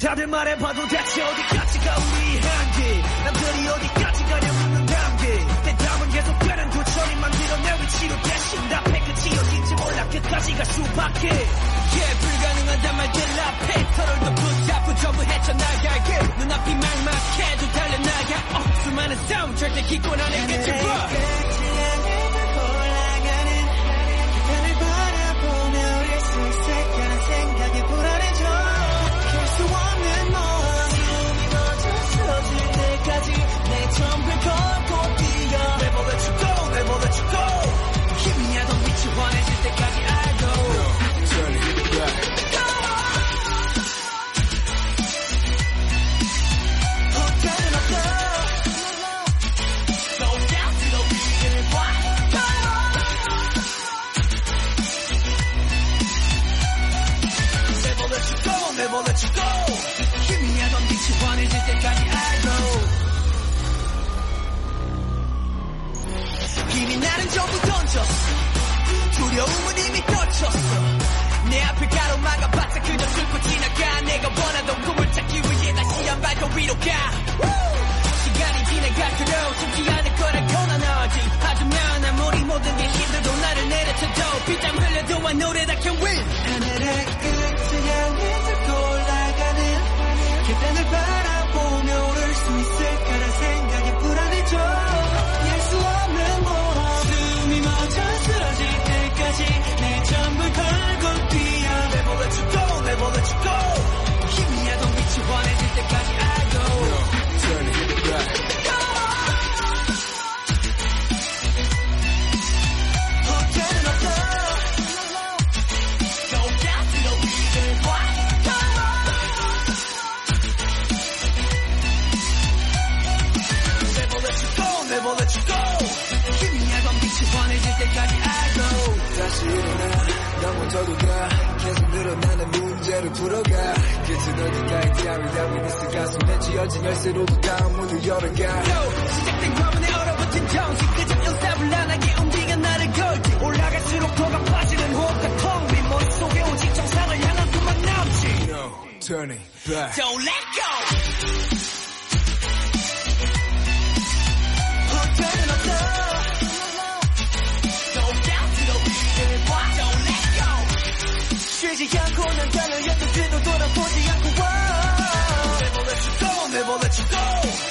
다들 말해봐도 대체 어디까지가 우리 한계? 남들이 어디까지 가냐 묻는 단계. 내 답은 계속 변한 도처리 만 들어 내 위치로 대신 답해 끝이 어딘지 몰라 끝까지가 수밖에. yeah, 불가능하단 말들 앞에 서로를 붙잡고 전부 헤쳐나갈게. 눈앞이 막막해도 달려나가. 어, 수많은 싸움 절대 기권 안에 끝을 봐 이미 나는 전부 던졌어. 두려움은 이미 떨쳤어. 내 앞을 가로막아봤자 그저 슬퍼 지나가. 내가 원하던 꿈을 찾기 위해 다시 한 발 더 위로 가. 시간이 지나갈수록 쉽지 않을 거라고 난 알지. 하지만 아무리 모든 게 힘들도 나를 내려쳐도 빗땀 흘려도 know that I can win. 하늘의 끝을 향해 들고 올라가는 계단을 바라보며 오를 수 있을까 넘어져도 가 계속 늘어나는 문제를 풀어가. 끝은 어디까지 땀이 담이 있을 가슴에 쥐어진 열쇠로도 다음 문을 열어가. 시작된 과문에 얼어붙은 정신. 그저 연사불란하게 움직여 나를 걸지. 올라갈수록 더 가파지는 호흡과 텅빈 머릿속에 오직 정상을 향한 꿈만 남지. No, turn it back. Don't let 那些哑口能干的要的全都坐到破鞋压裤裆 never let you go never let you go